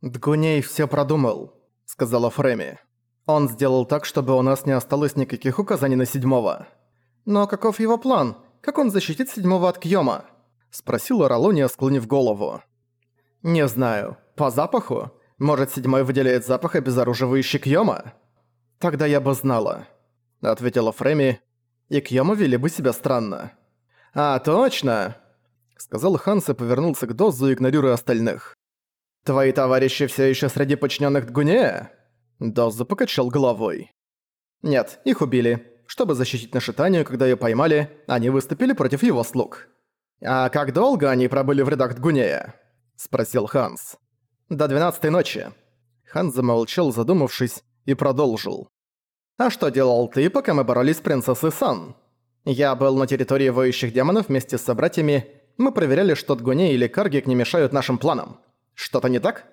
«Дгуней все продумал», — сказала Фреми. «Он сделал так, чтобы у нас не осталось никаких указаний на седьмого». «Но каков его план? Как он защитит седьмого от Кьёма?» — спросила Ролония, склонив голову. «Не знаю. По запаху? Может, седьмой выделяет запах обезоруживающий Кьёма?» «Тогда я бы знала», — ответила Фреми, и Кьёма вели бы себя странно. «А, точно!» — сказал Ханс и повернулся к Дозу, игнорируя остальных. «Твои товарищи все еще среди подчиненных Дгуне?» Дозу покачал головой. «Нет, их убили. Чтобы защитить Нашитанию, когда ее поймали, они выступили против его слуг». «А как долго они пробыли в рядах Дгунея?» – спросил Ханс. «До двенадцатой ночи». Ханс замолчал, задумавшись, и продолжил. «А что делал ты, пока мы боролись с принцессой Сан?» «Я был на территории воющих демонов вместе с собратьями. Мы проверяли, что Дгуне или Каргик не мешают нашим планам. Что-то не так?»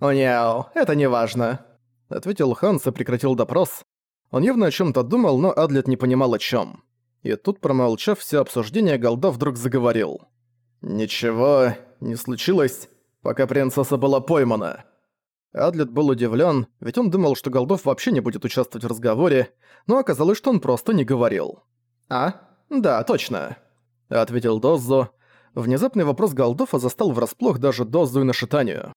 «Няу, это не важно», — ответил Ханс и прекратил допрос. Он явно о чем-то думал, но Адлет не понимал о чем. И тут, промолчав все обсуждение, Голда вдруг заговорил. «Ничего не случилось, пока принцесса была поймана». Адлет был удивлен, ведь он думал, что Голдов вообще не будет участвовать в разговоре, но оказалось, что он просто не говорил. «А? Да, точно», — ответил Доззо, Внезапный вопрос Голдофа застал врасплох даже Дозу и Нашитанию.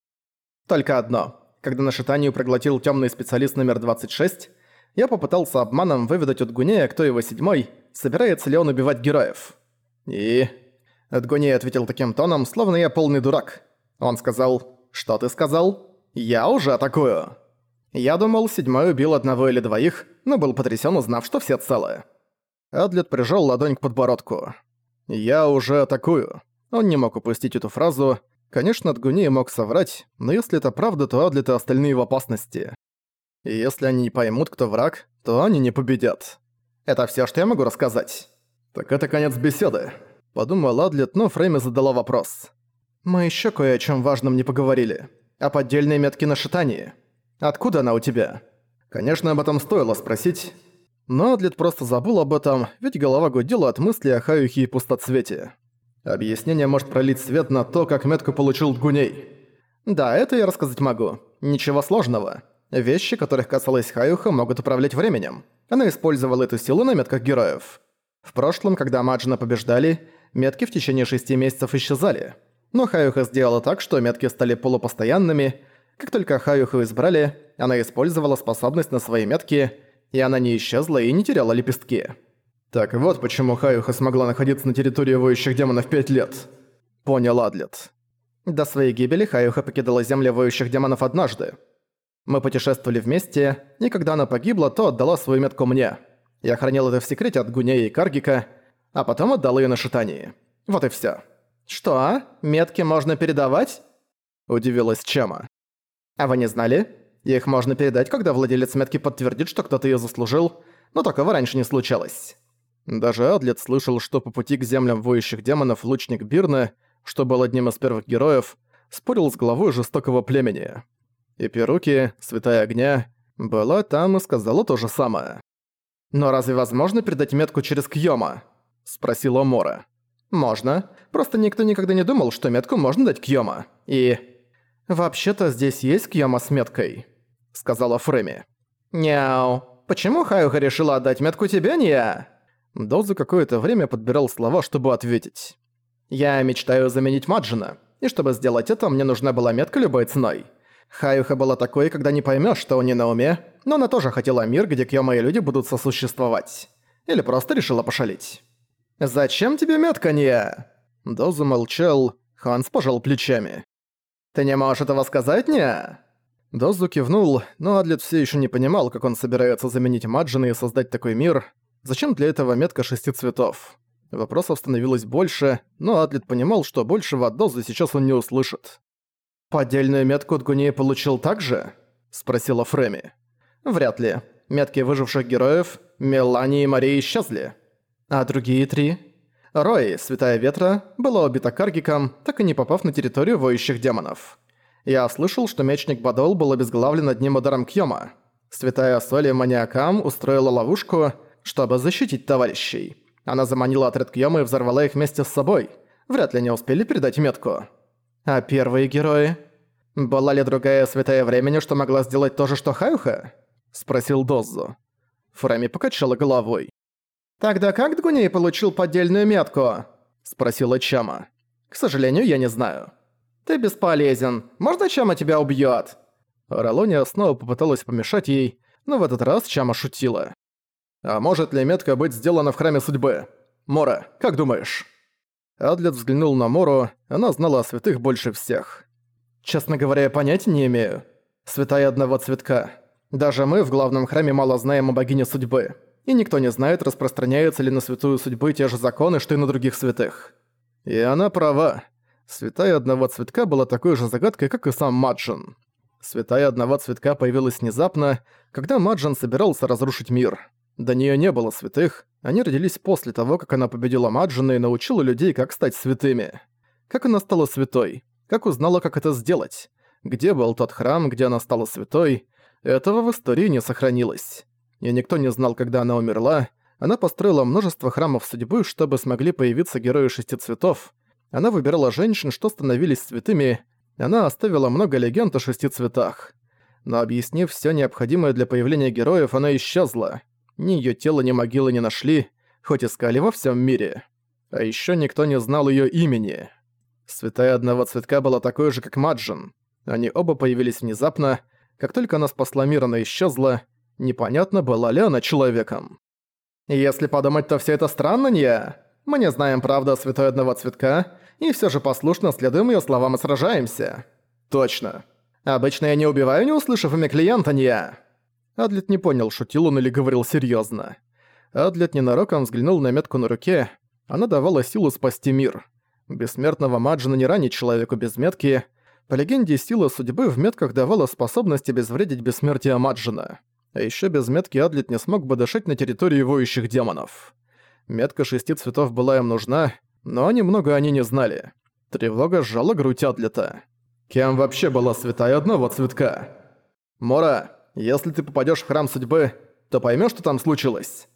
Только одно. Когда Нашитанию проглотил темный специалист номер 26, я попытался обманом выведать от Гунея, кто его седьмой, собирается ли он убивать героев. И... Эдгуней ответил таким тоном, словно я полный дурак. Он сказал «Что ты сказал?» «Я уже атакую». Я думал, седьмой убил одного или двоих, но был потрясен, узнав, что все целы. Адлет прижал ладонь к подбородку. «Я уже атакую». Он не мог упустить эту фразу. Конечно, Дгуни мог соврать, но если это правда, то Адлет и остальные в опасности. И если они не поймут, кто враг, то они не победят. Это все, что я могу рассказать. Так это конец беседы. Подумал Адлет, но Фрейме задала вопрос. Мы еще кое о чем важном не поговорили. О поддельной метке на шитании. Откуда она у тебя? Конечно, об этом стоило спросить, но Адлет просто забыл об этом, ведь голова гудела от мысли о Хаюхе и пустоцвете. Объяснение может пролить свет на то, как метку получил Дгуней. Да, это я рассказать могу. Ничего сложного. Вещи, которых касалась Хаюха, могут управлять временем. Она использовала эту силу на метках героев. В прошлом, когда Маджина побеждали, метки в течение шести месяцев исчезали. Но Хаюха сделала так, что метки стали полупостоянными. Как только Хаюху избрали, она использовала способность на свои метки – и она не исчезла и не теряла лепестки. Так вот почему Хаюха смогла находиться на территории воющих демонов пять лет. Понял Адлет. До своей гибели Хаюха покидала земли воющих демонов однажды. Мы путешествовали вместе, и когда она погибла, то отдала свою метку мне. Я хранил это в секрете от Гунея и Каргика, а потом отдал ее на шитании. Вот и всё. «Что? А? Метки можно передавать?» Удивилась Чама. «А вы не знали?» Их можно передать, когда владелец метки подтвердит, что кто-то её заслужил, но такого раньше не случалось. Даже Адлет слышал, что по пути к землям воющих демонов лучник Бирна, что был одним из первых героев, спорил с главой жестокого племени. И Перуки, Святая Огня, была там и сказала то же самое. «Но разве возможно передать метку через Кьёма?» – спросила Мора. «Можно. Просто никто никогда не думал, что метку можно дать Кьёма. И...» «Вообще-то здесь есть Кьёма с меткой», сказала Фреми. «Няу, почему Хаюха решила отдать метку тебе, не я?» Дозу какое-то время подбирал слова, чтобы ответить. «Я мечтаю заменить Маджина, и чтобы сделать это, мне нужна была метка любой ценой. Хаюха была такой, когда не поймешь, что у нее на уме, но она тоже хотела мир, где Кьёма и люди будут сосуществовать. Или просто решила пошалить. «Зачем тебе метка, не?» Дозу молчал, Ханс пожал плечами. «Ты не можешь этого сказать, не?» Дозу кивнул, но Адлет все еще не понимал, как он собирается заменить Маджина и создать такой мир. Зачем для этого метка шести цветов? Вопросов становилось больше, но Адлет понимал, что большего от Дозы сейчас он не услышит. «Поддельную метку Дгуней получил также?» – спросила Фреми. «Вряд ли. Метки выживших героев, Мелани и Марии исчезли. А другие три?» Рой, Святая Ветра, была убита Каргиком, так и не попав на территорию воющих демонов. Я слышал, что мечник Бадол был обезглавлен одним ударом Кьёма. Святая Соли Маниакам устроила ловушку, чтобы защитить товарищей. Она заманила отряд Кьёма и взорвала их вместе с собой. Вряд ли они успели передать метку. А первые герои? «Была ли другая святая времени, что могла сделать то же, что Хаюха?» — спросил Доззу. Фрами покачала головой. «Тогда как Дгуней получил поддельную метку?» — спросила Чама. «К сожалению, я не знаю». «Ты бесполезен. Можно Чама тебя убьёт?» Ролония снова попыталась помешать ей, но в этот раз Чама шутила. «А может ли метка быть сделана в Храме Судьбы? Мора, как думаешь?» Адлет взглянул на Мору, она знала о святых больше всех. «Честно говоря, я понятия не имею. Святая одного цветка. Даже мы в главном храме мало знаем о богине судьбы. И никто не знает, распространяются ли на святую судьбы те же законы, что и на других святых. И она права. Святая одного цветка была такой же загадкой, как и сам Маджин. Святая одного цветка появилась внезапно, когда Маджин собирался разрушить мир. До нее не было святых, они родились после того, как она победила Маджина и научила людей, как стать святыми. Как она стала святой? Как узнала, как это сделать? Где был тот храм, где она стала святой? Этого в истории не сохранилось. И никто не знал, когда она умерла. Она построила множество храмов судьбы, чтобы смогли появиться герои шести цветов. Она выбирала женщин, что становились святыми, она оставила много легенд о шести цветах. Но объяснив все необходимое для появления героев, она исчезла. Ни ее тело, ни могилы не нашли, хоть искали во всем мире. А еще никто не знал ее имени. Святая одного цветка была такой же, как Маджин. Они оба появились внезапно. Как только она спасла мир, она исчезла. Непонятно, была ли она человеком. Если подумать, то все это странно, не? Мы не знаем правды о святой одного цветка, и все же послушно следуем ее словам и сражаемся. Точно. Обычно я не убиваю, не услышав имя клиента, не я. Адлет не понял, шутил он или говорил серьезно. Адлет ненароком взглянул на метку на руке. Она давала силу спасти мир. Бессмертного Маджина не ранить человеку без метки. По легенде, сила судьбы в метках давала способность обезвредить бессмертие Маджина. А еще без метки Адлет не смог бы дышать на территории воющих демонов. Метка шести цветов была им нужна, но немного они не знали. Тревога сжала грудь Адлета. Кем вообще была святая одного цветка? Мора, если ты попадешь в храм судьбы, то поймешь, что там случилось.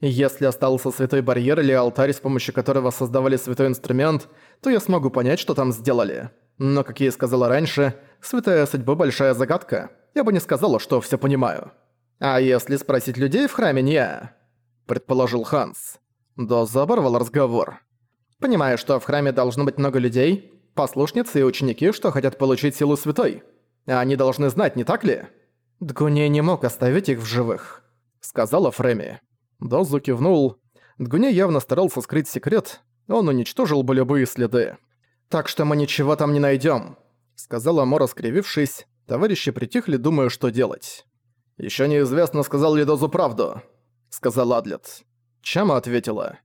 Если остался святой барьер или алтарь, с помощью которого создавали святой инструмент, то я смогу понять, что там сделали. Но, как я и сказала раньше, святая судьба – большая загадка. Я бы не сказала, что все понимаю. А если спросить людей в храме, не я? Предположил Ханс. Доза оборвал разговор. Понимаю, что в храме должно быть много людей, послушницы и ученики, что хотят получить силу святой. Они должны знать, не так ли? Дгуне не мог оставить их в живых, сказала Фреми. Дозу кивнул. Дгуне явно старался скрыть секрет, он уничтожил бы любые следы. «Так что мы ничего там не найдем, сказала Мора, скривившись. Товарищи притихли, думая, что делать. Еще неизвестно, сказал ли Дозу правду», — сказал Адлет. Чама ответила.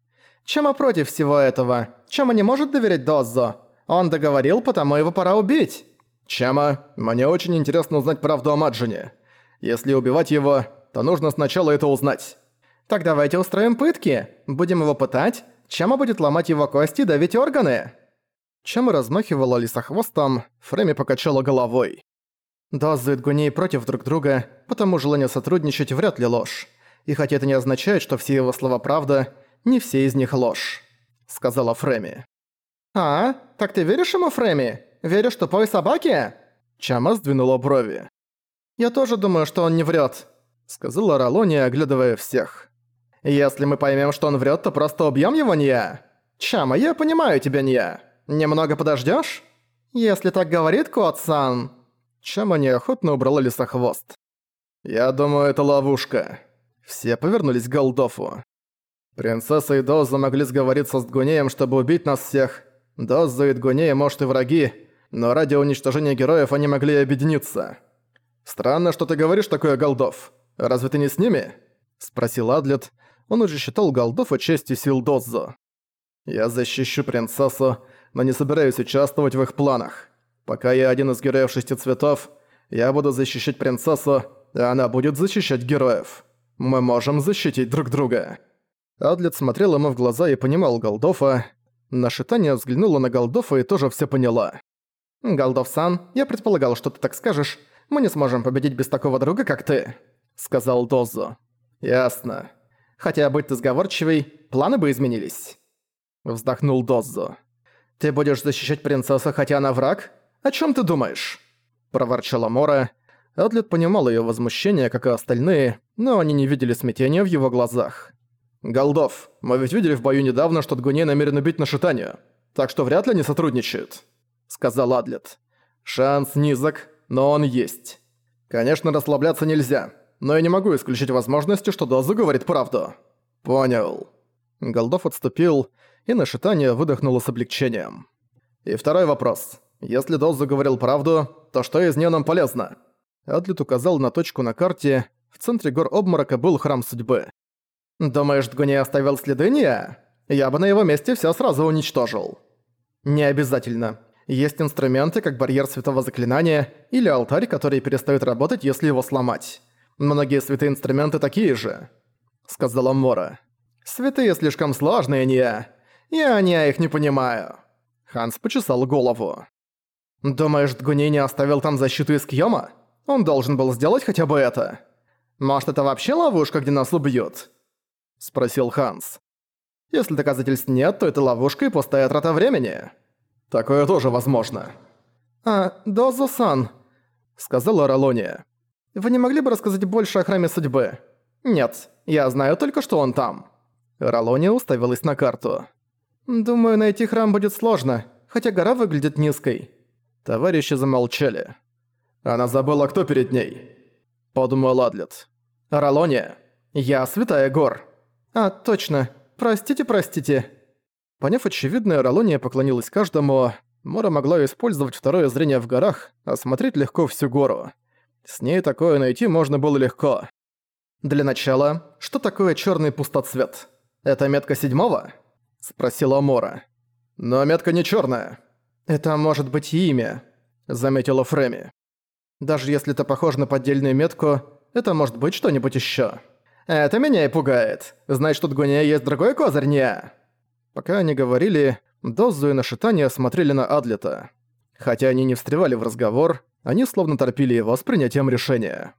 Чама против всего этого. Чама не может доверять Доззо. Он договорил, потому его пора убить. Чама, мне очень интересно узнать правду о Маджине. Если убивать его, то нужно сначала это узнать. Так давайте устроим пытки. Будем его пытать. Чама будет ломать его кости и давить органы. Чама размахивала лисохвостом, Фрейми покачала головой. Доззо и Дгуней против друг друга, потому желание сотрудничать вряд ли ложь. И хотя это не означает, что все его слова правда, не все из них ложь», — сказала Фреми. «А, так ты веришь ему, Фреми? Веришь тупой собаке?» Чама сдвинула брови. «Я тоже думаю, что он не врет», — сказала Ролония, оглядывая всех. «Если мы поймем, что он врет, то просто убьем его, не я? Чама, я понимаю тебя, не я. Немного подождешь? Если так говорит Кот-сан...» Чама неохотно убрала лесохвост. «Я думаю, это ловушка». Все повернулись к Голдофу. Принцесса и Доза могли сговориться с Дгунеем, чтобы убить нас всех. Доза и Дгунея, может, и враги, но ради уничтожения героев они могли объединиться. «Странно, что ты говоришь такое, Голдов. Разве ты не с ними?» – спросил Адлет. Он уже считал Голдова частью сил Доззо. «Я защищу принцессу, но не собираюсь участвовать в их планах. Пока я один из героев шести цветов, я буду защищать принцессу, а она будет защищать героев. Мы можем защитить друг друга». Адлет смотрел ему в глаза и понимал Голдофа. Нашитание взглянула на Голдофа и тоже все поняла. «Голдов-сан, я предполагал, что ты так скажешь. Мы не сможем победить без такого друга, как ты», — сказал Дозо. «Ясно. Хотя, будь ты сговорчивый, планы бы изменились». Вздохнул Дозо. «Ты будешь защищать принцессу, хотя она враг? О чем ты думаешь?» проворчала Мора. Адлет понимал её возмущение, как и остальные, но они не видели смятения в его глазах. «Голдов, мы ведь видели в бою недавно, что Дгуней намерен убить на шитание, так что вряд ли они сотрудничают», — сказал Адлет. «Шанс низок, но он есть. Конечно, расслабляться нельзя, но я не могу исключить возможности, что Дозу говорит правду». «Понял». Голдов отступил, и на шитание выдохнуло с облегчением. «И второй вопрос. Если Дозу говорил правду, то что из неё нам полезно?» Адлет указал на точку на карте. В центре гор обморока был храм судьбы. «Думаешь, Дгуни оставил следы, не? Я бы на его месте всё сразу уничтожил». «Не обязательно. Есть инструменты, как барьер святого заклинания или алтарь, который перестает работать, если его сломать. Многие святые инструменты такие же», — сказала Мора. «Святые слишком сложные, не. Я не их не понимаю». Ханс почесал голову. «Думаешь, Дгуни не оставил там защиту из Кьёма? Он должен был сделать хотя бы это. Может, это вообще ловушка, где нас убьют?» Спросил Ханс. «Если доказательств нет, то это ловушка и пустая трата времени». «Такое тоже возможно». «А, Дозу-сан», — сказала Ролония. «Вы не могли бы рассказать больше о Храме Судьбы?» «Нет, я знаю только, что он там». Ролония уставилась на карту. «Думаю, найти храм будет сложно, хотя гора выглядит низкой». Товарищи замолчали. «Она забыла, кто перед ней», — подумал Адлет. «Ролония, я Святая Гор». «А, точно. Простите, простите». Поняв очевидное, Ролония поклонилась каждому. Мора могла использовать второе зрение в горах, осмотреть легко всю гору. С ней такое найти можно было легко. «Для начала, что такое черный пустоцвет? Это метка седьмого?» — спросила Мора. «Но метка не черная. «Это может быть и имя», — заметила Фреми. «Даже если это похоже на поддельную метку, это может быть что-нибудь ещё. Это меня и пугает. Значит, тут Гуния есть другой козырь, не?» Пока они говорили, Дозу и Нашитания смотрели на Адлета. Хотя они не встревали в разговор, они словно торпили его с принятием решения.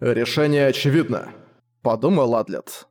«Решение очевидно», — подумал Адлет.